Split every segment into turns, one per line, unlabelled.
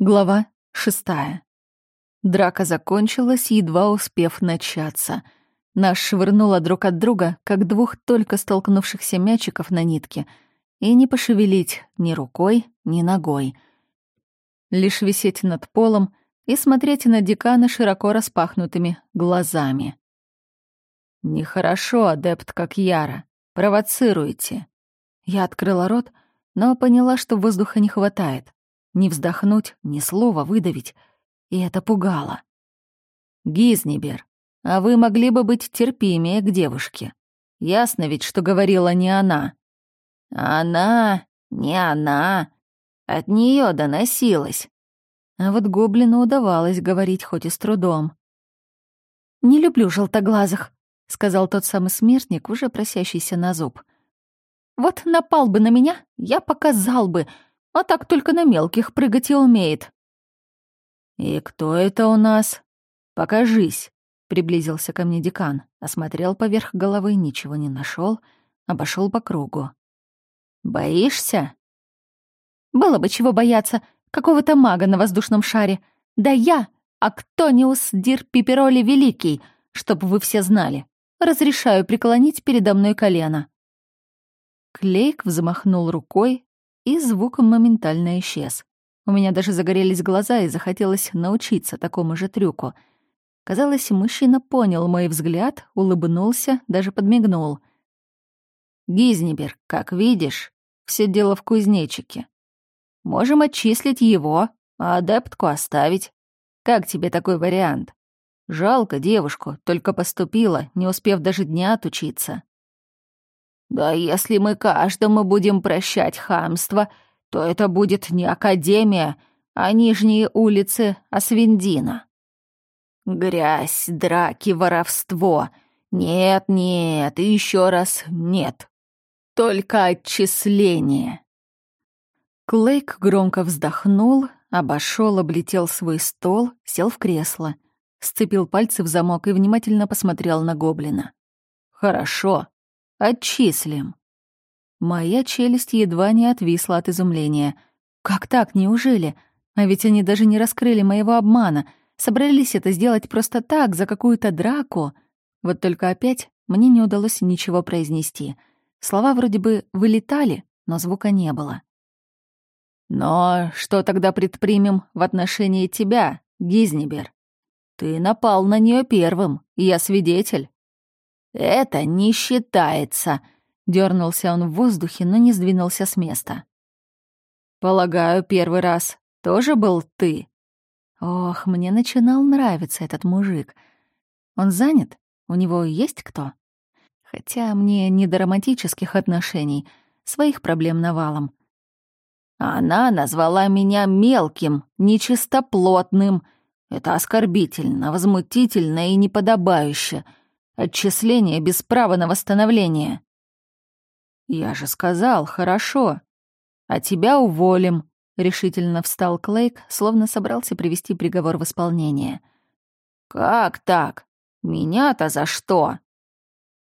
Глава шестая. Драка закончилась, едва успев начаться. Нас швырнуло друг от друга, как двух только столкнувшихся мячиков на нитке, и не пошевелить ни рукой, ни ногой. Лишь висеть над полом и смотреть на декана широко распахнутыми глазами. «Нехорошо, адепт как Яра. Провоцируете». Я открыла рот, но поняла, что воздуха не хватает. Ни вздохнуть, ни слова выдавить. И это пугало. «Гизнибер, а вы могли бы быть терпимее к девушке. Ясно ведь, что говорила не она». «Она, не она. От нее доносилась». А вот гоблину удавалось говорить хоть и с трудом. «Не люблю желтоглазых», — сказал тот самый смертник, уже просящийся на зуб. «Вот напал бы на меня, я показал бы, а так только на мелких прыгать и умеет». «И кто это у нас? Покажись», — приблизился ко мне декан, осмотрел поверх головы, ничего не нашел, обошел по кругу. «Боишься?» «Было бы чего бояться, какого-то мага на воздушном шаре. Да я, Актониус Дир Пипероли Великий, чтоб вы все знали. Разрешаю преклонить передо мной колено». Клейк взмахнул рукой, и звук моментально исчез. У меня даже загорелись глаза и захотелось научиться такому же трюку. Казалось, мужчина понял мой взгляд, улыбнулся, даже подмигнул. «Гизнибер, как видишь, все дело в кузнечике. Можем отчислить его, а адептку оставить. Как тебе такой вариант? Жалко девушку, только поступила, не успев даже дня отучиться. Да если мы каждому будем прощать хамство, то это будет не Академия, а нижние улицы Освендина. Грязь, драки, воровство. Нет, нет, и еще раз нет. Только отчисление. Клейк громко вздохнул, обошел, облетел свой стол, сел в кресло, сцепил пальцы в замок и внимательно посмотрел на гоблина. «Хорошо, Отчислим. Моя челюсть едва не отвисла от изумления. Как так, неужели? А ведь они даже не раскрыли моего обмана. Собрались это сделать просто так, за какую-то драку. Вот только опять мне не удалось ничего произнести. Слова вроде бы вылетали, но звука не было. «Но что тогда предпримем в отношении тебя, Гизнибер? Ты напал на нее первым, я свидетель. «Это не считается», — дернулся он в воздухе, но не сдвинулся с места. «Полагаю, первый раз тоже был ты?» Ох, мне начинал нравиться этот мужик. Он занят? У него есть кто? Хотя мне не до романтических отношений, своих проблем навалом. Она назвала меня мелким, нечистоплотным. Это оскорбительно, возмутительно и неподобающе — Отчисление без права на восстановление. Я же сказал, хорошо. А тебя уволим, решительно встал Клейк, словно собрался привести приговор в исполнение. Как так? Меня-то за что?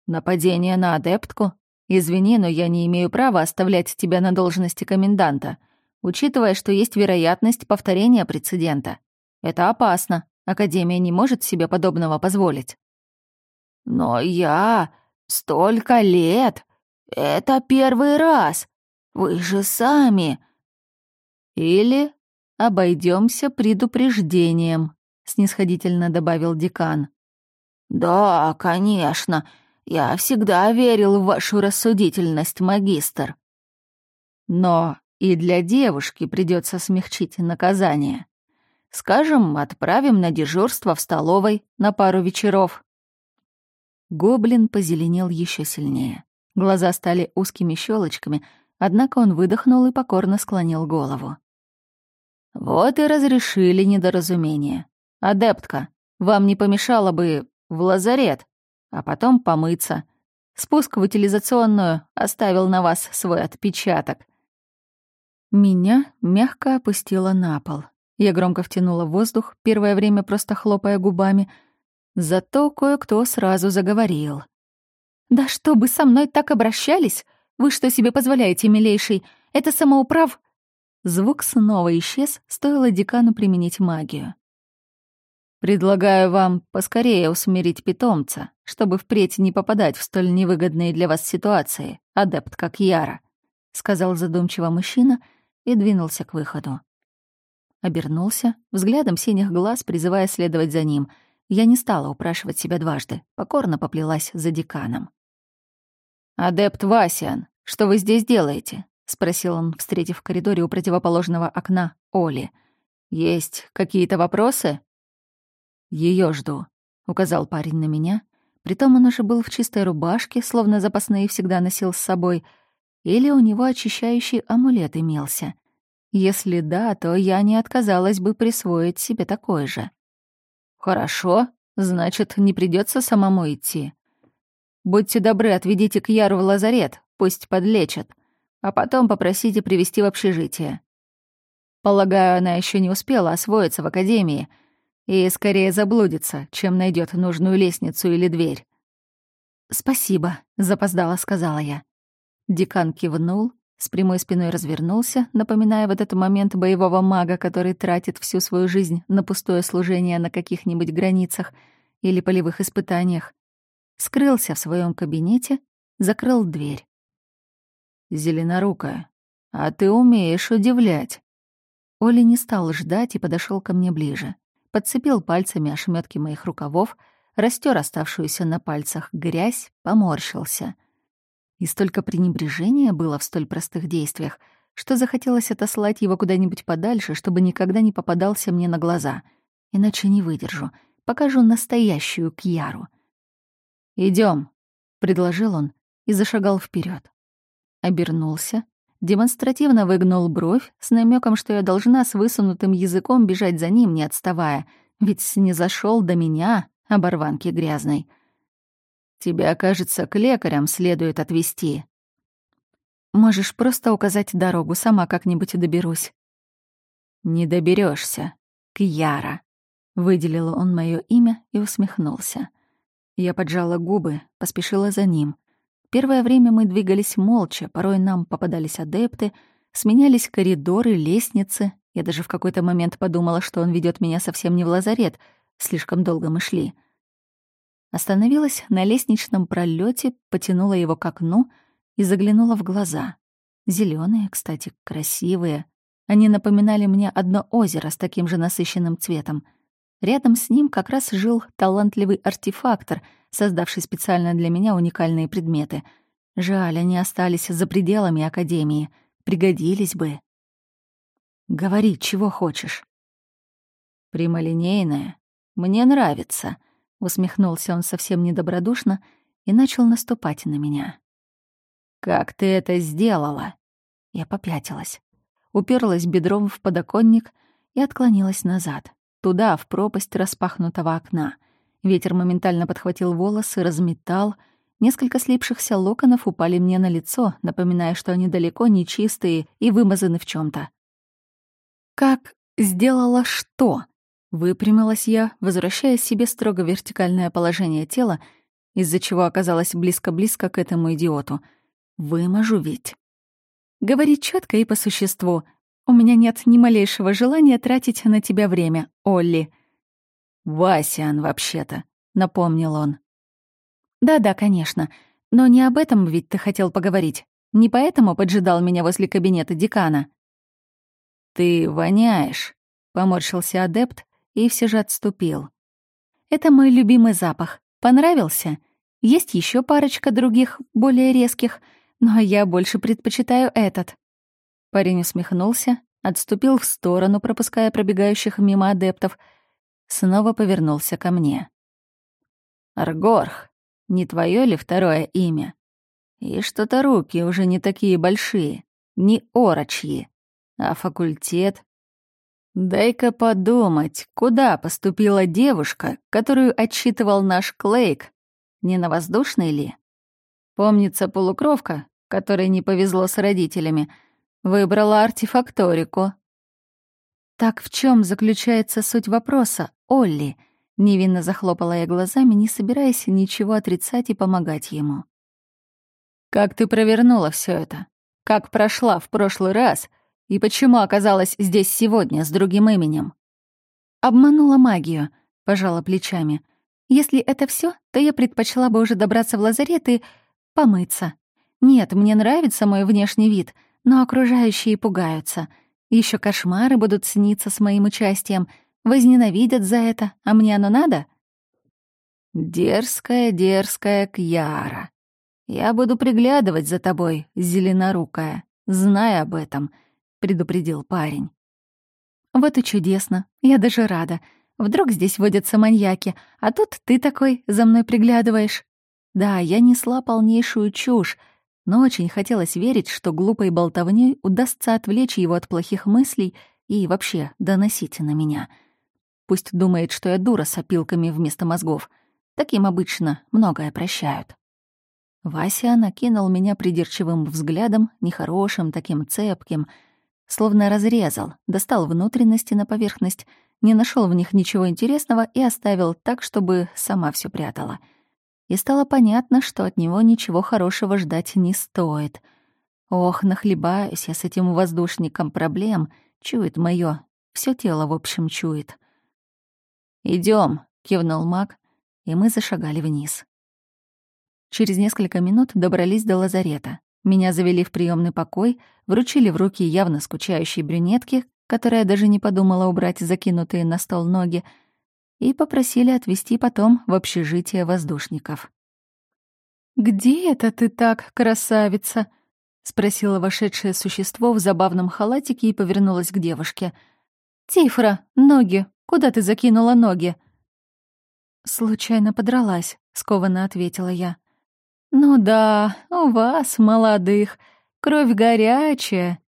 Нападение на адептку? Извини, но я не имею права оставлять тебя на должности коменданта, учитывая, что есть вероятность повторения прецедента. Это опасно. Академия не может себе подобного позволить. Но я... Столько лет! Это первый раз! Вы же сами...» «Или обойдемся предупреждением», — снисходительно добавил декан. «Да, конечно. Я всегда верил в вашу рассудительность, магистр». «Но и для девушки придется смягчить наказание. Скажем, отправим на дежурство в столовой на пару вечеров». Гоблин позеленел еще сильнее. Глаза стали узкими щелочками, однако он выдохнул и покорно склонил голову. «Вот и разрешили недоразумение. Адептка, вам не помешало бы в лазарет, а потом помыться. Спуск в утилизационную оставил на вас свой отпечаток». Меня мягко опустило на пол. Я громко втянула воздух, первое время просто хлопая губами — Зато кое-кто сразу заговорил. «Да что бы со мной так обращались? Вы что себе позволяете, милейший? Это самоуправ...» Звук снова исчез, стоило декану применить магию. «Предлагаю вам поскорее усмирить питомца, чтобы впредь не попадать в столь невыгодные для вас ситуации, адепт как Яра», — сказал задумчиво мужчина и двинулся к выходу. Обернулся, взглядом синих глаз призывая следовать за ним. Я не стала упрашивать себя дважды, покорно поплелась за деканом. «Адепт Васиан, что вы здесь делаете?» — спросил он, встретив в коридоре у противоположного окна Оли. «Есть какие-то вопросы?» Ее жду», — указал парень на меня. Притом он уже был в чистой рубашке, словно запасные всегда носил с собой, или у него очищающий амулет имелся. Если да, то я не отказалась бы присвоить себе такой же. «Хорошо, значит, не придется самому идти. Будьте добры, отведите к Яру в лазарет, пусть подлечат, а потом попросите привести в общежитие. Полагаю, она еще не успела освоиться в академии — и скорее заблудится, чем найдет нужную лестницу или дверь. «Спасибо», — запоздала, сказала я. Декан кивнул, с прямой спиной развернулся, напоминая в этот момент боевого мага, который тратит всю свою жизнь на пустое служение на каких-нибудь границах или полевых испытаниях. Скрылся в своем кабинете, закрыл дверь. «Зеленорукая, а ты умеешь удивлять». Оля не стал ждать и подошел ко мне ближе подцепил пальцами ошметки моих рукавов, растер оставшуюся на пальцах грязь, поморщился. И столько пренебрежения было в столь простых действиях, что захотелось отослать его куда-нибудь подальше, чтобы никогда не попадался мне на глаза. Иначе не выдержу. Покажу настоящую Кьяру. Идем, предложил он и зашагал вперед. Обернулся, демонстративно выгнул бровь с намеком, что я должна с высунутым языком бежать за ним, не отставая, ведь не зашел до меня, оборванки грязной. Тебя, кажется, к лекарям следует отвезти. Можешь просто указать дорогу, сама как-нибудь доберусь. Не доберешься, Кьяра. Выделил он мое имя и усмехнулся. Я поджала губы, поспешила за ним — Первое время мы двигались молча, порой нам попадались адепты, сменялись коридоры, лестницы. Я даже в какой-то момент подумала, что он ведет меня совсем не в лазарет, слишком долго мы шли. Остановилась на лестничном пролете, потянула его к окну и заглянула в глаза. Зеленые, кстати, красивые. Они напоминали мне одно озеро с таким же насыщенным цветом. Рядом с ним как раз жил талантливый артефактор — создавший специально для меня уникальные предметы. Жаль, они остались за пределами Академии. Пригодились бы. Говори, чего хочешь. Прямолинейная. Мне нравится. Усмехнулся он совсем недобродушно и начал наступать на меня. «Как ты это сделала?» Я попятилась, уперлась бедром в подоконник и отклонилась назад, туда, в пропасть распахнутого окна — Ветер моментально подхватил волосы, разметал. Несколько слипшихся локонов упали мне на лицо, напоминая, что они далеко не чистые и вымазаны в чем то «Как сделала что?» Выпрямилась я, возвращая себе строго вертикальное положение тела, из-за чего оказалась близко-близко к этому идиоту. «Выможу ведь». «Говори четко и по существу. У меня нет ни малейшего желания тратить на тебя время, Олли», «Васян, вообще-то», — напомнил он. «Да-да, конечно. Но не об этом ведь ты хотел поговорить. Не поэтому поджидал меня возле кабинета декана». «Ты воняешь», — поморщился адепт и все же отступил. «Это мой любимый запах. Понравился? Есть еще парочка других, более резких, но я больше предпочитаю этот». Парень усмехнулся, отступил в сторону, пропуская пробегающих мимо адептов — снова повернулся ко мне. «Аргорх, не твое ли второе имя? И что-то руки уже не такие большие, не орочьи, а факультет. Дай-ка подумать, куда поступила девушка, которую отчитывал наш Клейк? Не на воздушный ли? Помнится полукровка, которой не повезло с родителями, выбрала артефакторику, так в чем заключается суть вопроса, Олли? Невинно захлопала я глазами, не собираясь ничего отрицать и помогать ему. Как ты провернула все это? Как прошла в прошлый раз, И почему оказалась здесь сегодня с другим именем?» «Обманула магию», — пожала плечами. «Если это все, то я предпочла бы уже добраться в лазарет и помыться. Нет, мне нравится мой внешний вид, но окружающие пугаются. Еще кошмары будут сниться с моим участием. Возненавидят за это, а мне оно надо?» «Дерзкая, дерзкая Кьяра. Я буду приглядывать за тобой, зеленорукая, знай об этом», — предупредил парень. «Вот и чудесно. Я даже рада. Вдруг здесь водятся маньяки, а тут ты такой за мной приглядываешь. Да, я несла полнейшую чушь, но очень хотелось верить, что глупой болтовнёй удастся отвлечь его от плохих мыслей и вообще доносить на меня. Пусть думает, что я дура с опилками вместо мозгов. Таким обычно многое прощают. Вася накинул меня придирчивым взглядом, нехорошим, таким цепким, словно разрезал, достал внутренности на поверхность, не нашел в них ничего интересного и оставил так, чтобы сама все прятала — и стало понятно, что от него ничего хорошего ждать не стоит. Ох, нахлебаюсь я с этим воздушником проблем, чует моё, всё тело, в общем, чует. Идем, кивнул маг, и мы зашагали вниз. Через несколько минут добрались до лазарета. Меня завели в приемный покой, вручили в руки явно скучающей брюнетки, которая даже не подумала убрать закинутые на стол ноги, и попросили отвезти потом в общежитие воздушников. «Где это ты так, красавица?» — спросила вошедшее существо в забавном халатике и повернулась к девушке. «Тифра, ноги! Куда ты закинула ноги?» «Случайно подралась», — скованно ответила я. «Ну да, у вас, молодых, кровь горячая,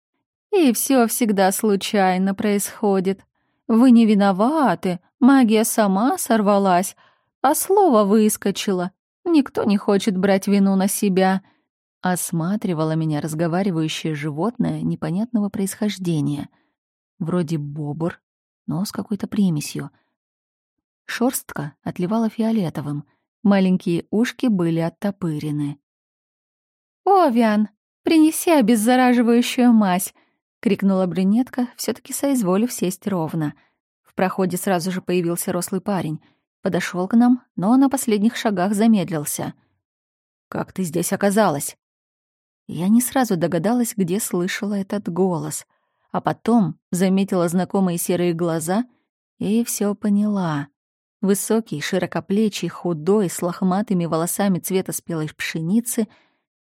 и все всегда случайно происходит. Вы не виноваты, магия сама сорвалась, а слово выскочило. Никто не хочет брать вину на себя. Осматривала меня разговаривающее животное непонятного происхождения. Вроде бобр, но с какой-то примесью. Шорстка отливала фиолетовым, маленькие ушки были оттопырены. «Овиан, принеси обеззараживающую мазь!» — крикнула брюнетка, все таки соизволив сесть ровно. В проходе сразу же появился рослый парень. Подошел к нам, но на последних шагах замедлился. «Как ты здесь оказалась?» Я не сразу догадалась, где слышала этот голос, а потом заметила знакомые серые глаза и все поняла. Высокий, широкоплечий, худой, с лохматыми волосами цвета спелой пшеницы —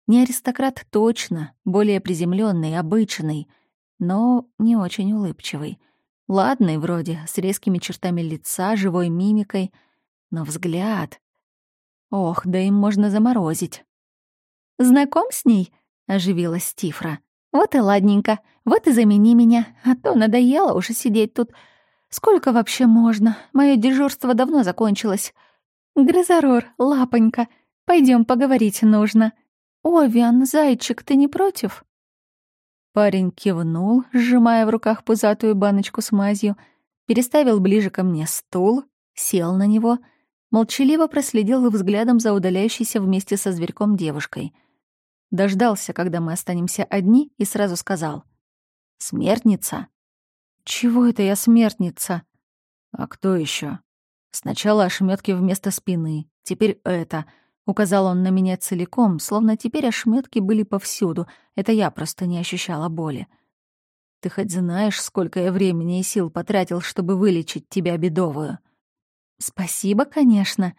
не аристократ точно, более приземленный, обычный — но не очень улыбчивый. Ладный вроде, с резкими чертами лица, живой мимикой, но взгляд... Ох, да им можно заморозить. «Знаком с ней?» — оживилась Тифра. «Вот и ладненько, вот и замени меня, а то надоело уже сидеть тут. Сколько вообще можно? Мое дежурство давно закончилось. Грызорор, лапонька, пойдем поговорить нужно. Овиан, зайчик, ты не против?» Парень кивнул, сжимая в руках пузатую баночку с мазью, переставил ближе ко мне стул, сел на него, молчаливо проследил взглядом за удаляющейся вместе со зверьком девушкой. Дождался, когда мы останемся одни, и сразу сказал. «Смертница?» «Чего это я смертница?» «А кто еще? Сначала ошметки вместо спины, теперь это — Указал он на меня целиком, словно теперь ошметки были повсюду. Это я просто не ощущала боли. Ты хоть знаешь, сколько я времени и сил потратил, чтобы вылечить тебя бедовую? Спасибо, конечно.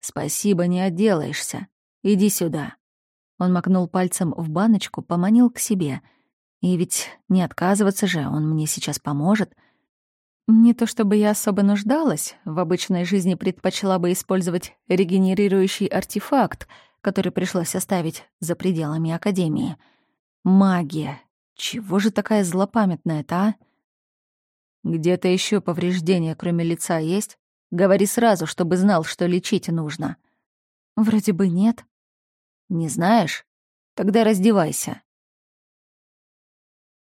Спасибо, не отделаешься. Иди сюда. Он макнул пальцем в баночку, поманил к себе. И ведь не отказываться же, он мне сейчас поможет — не то чтобы я особо нуждалась, в обычной жизни предпочла бы использовать регенерирующий артефакт, который пришлось оставить за пределами Академии. Магия. Чего же такая злопамятная-то, а? Где-то еще повреждения, кроме лица, есть? Говори сразу, чтобы знал, что лечить нужно. Вроде бы нет. Не знаешь? Тогда раздевайся.